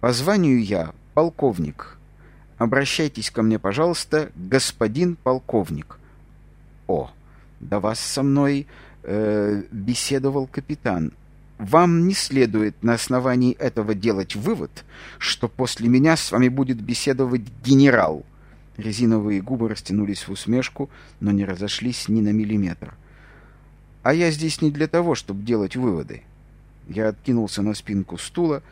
По званию я полковник. Обращайтесь ко мне, пожалуйста, господин полковник. О, да вас со мной э, беседовал капитан. Вам не следует на основании этого делать вывод, что после меня с вами будет беседовать генерал. Резиновые губы растянулись в усмешку, но не разошлись ни на миллиметр. А я здесь не для того, чтобы делать выводы. Я откинулся на спинку стула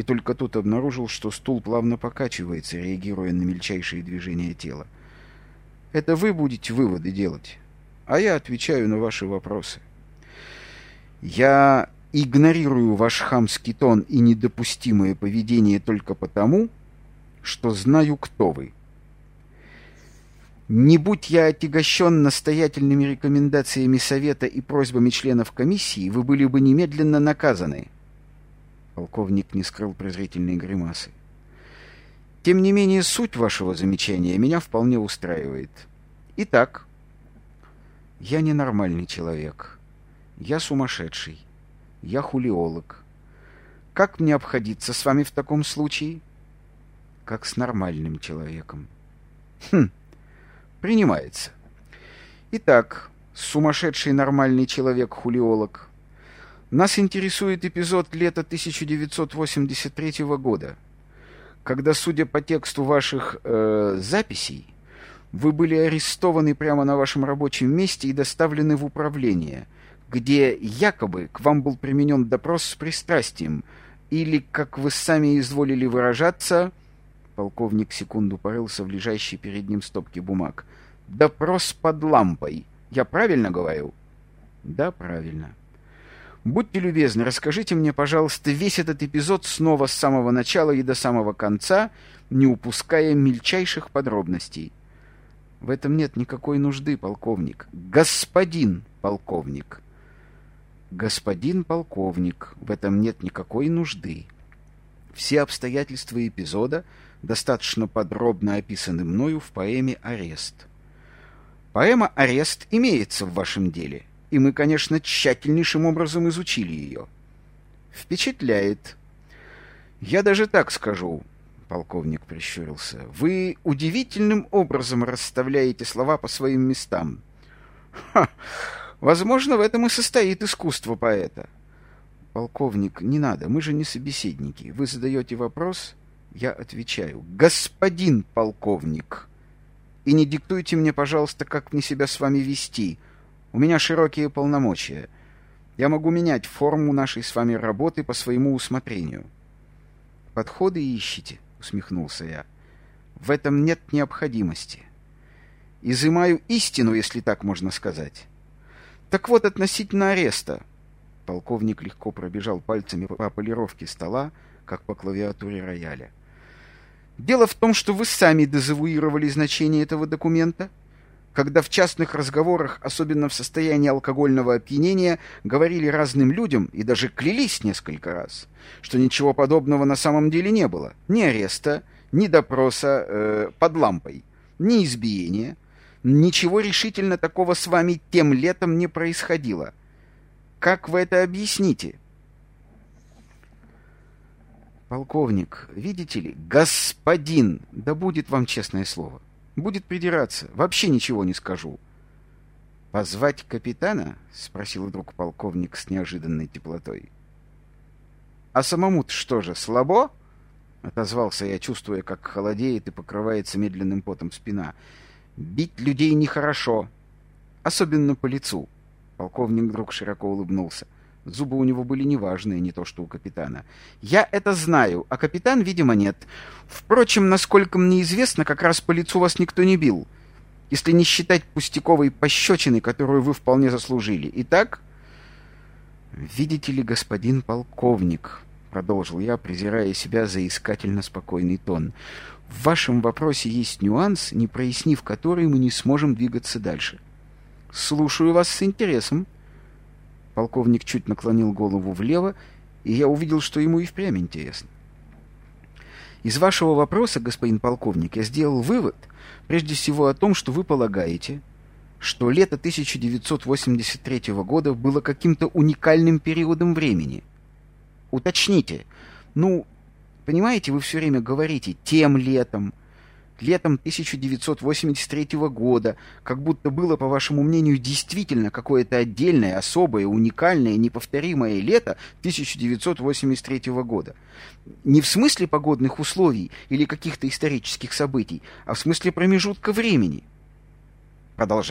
только тут обнаружил, что стул плавно покачивается, реагируя на мельчайшие движения тела. Это вы будете выводы делать, а я отвечаю на ваши вопросы. Я игнорирую ваш хамский тон и недопустимое поведение только потому, что знаю, кто вы. Не будь я отягощен настоятельными рекомендациями Совета и просьбами членов комиссии, вы были бы немедленно наказаны. Полковник не скрыл презрительной гримасы. Тем не менее, суть вашего замечания меня вполне устраивает. Итак, я ненормальный человек. Я сумасшедший. Я хулиолог. Как мне обходиться с вами в таком случае? Как с нормальным человеком. Хм принимается. Итак, сумасшедший нормальный человек-хулиолог. Нас интересует эпизод лета 1983 года, когда, судя по тексту ваших э, записей, вы были арестованы прямо на вашем рабочем месте и доставлены в управление, где якобы к вам был применен допрос с пристрастием, или, как вы сами изволили выражаться, Полковник секунду порылся в лежащей перед ним стопке бумаг. «Допрос под лампой. Я правильно говорю?» «Да, правильно». «Будьте любезны, расскажите мне, пожалуйста, весь этот эпизод снова с самого начала и до самого конца, не упуская мельчайших подробностей». «В этом нет никакой нужды, полковник. Господин полковник». «Господин полковник, в этом нет никакой нужды. Все обстоятельства эпизода — достаточно подробно описаны мною в поэме «Арест». Поэма «Арест» имеется в вашем деле, и мы, конечно, тщательнейшим образом изучили ее. Впечатляет. Я даже так скажу, полковник прищурился. Вы удивительным образом расставляете слова по своим местам. Ха! Возможно, в этом и состоит искусство поэта. Полковник, не надо, мы же не собеседники. Вы задаете вопрос, я отвечаю, господин полковник, и не диктуйте мне, пожалуйста, как мне себя с вами вести. У меня широкие полномочия. Я могу менять форму нашей с вами работы по своему усмотрению. Подходы ищите, усмехнулся я. В этом нет необходимости. Изымаю истину, если так можно сказать. Так вот, относительно ареста. Полковник легко пробежал пальцами по полировке стола, как по клавиатуре рояля. Дело в том, что вы сами дезавуировали значение этого документа, когда в частных разговорах, особенно в состоянии алкогольного опьянения, говорили разным людям и даже клялись несколько раз, что ничего подобного на самом деле не было. Ни ареста, ни допроса э, под лампой, ни избиения. Ничего решительно такого с вами тем летом не происходило. Как вы это объясните? Полковник, видите ли, господин, да будет вам честное слово. Будет придираться, вообще ничего не скажу. Позвать капитана? Спросил вдруг полковник с неожиданной теплотой. А самому-то что же, слабо? Отозвался я, чувствуя, как холодеет и покрывается медленным потом спина. Бить людей нехорошо, особенно по лицу. Полковник вдруг широко улыбнулся. — Зубы у него были неважные, не то что у капитана. Я это знаю, а капитан, видимо, нет. Впрочем, насколько мне известно, как раз по лицу вас никто не бил. Если не считать пустяковой пощечины, которую вы вполне заслужили. Итак... «Видите ли, господин полковник», — продолжил я, презирая себя за искательно спокойный тон, — «в вашем вопросе есть нюанс, не прояснив который мы не сможем двигаться дальше». «Слушаю вас с интересом», Полковник чуть наклонил голову влево, и я увидел, что ему и впрямь интересно. Из вашего вопроса, господин полковник, я сделал вывод, прежде всего о том, что вы полагаете, что лето 1983 года было каким-то уникальным периодом времени. Уточните, ну, Понимаете, вы все время говорите «тем летом», летом 1983 года, как будто было, по вашему мнению, действительно какое-то отдельное, особое, уникальное, неповторимое лето 1983 года. Не в смысле погодных условий или каких-то исторических событий, а в смысле промежутка времени. Продолжайте.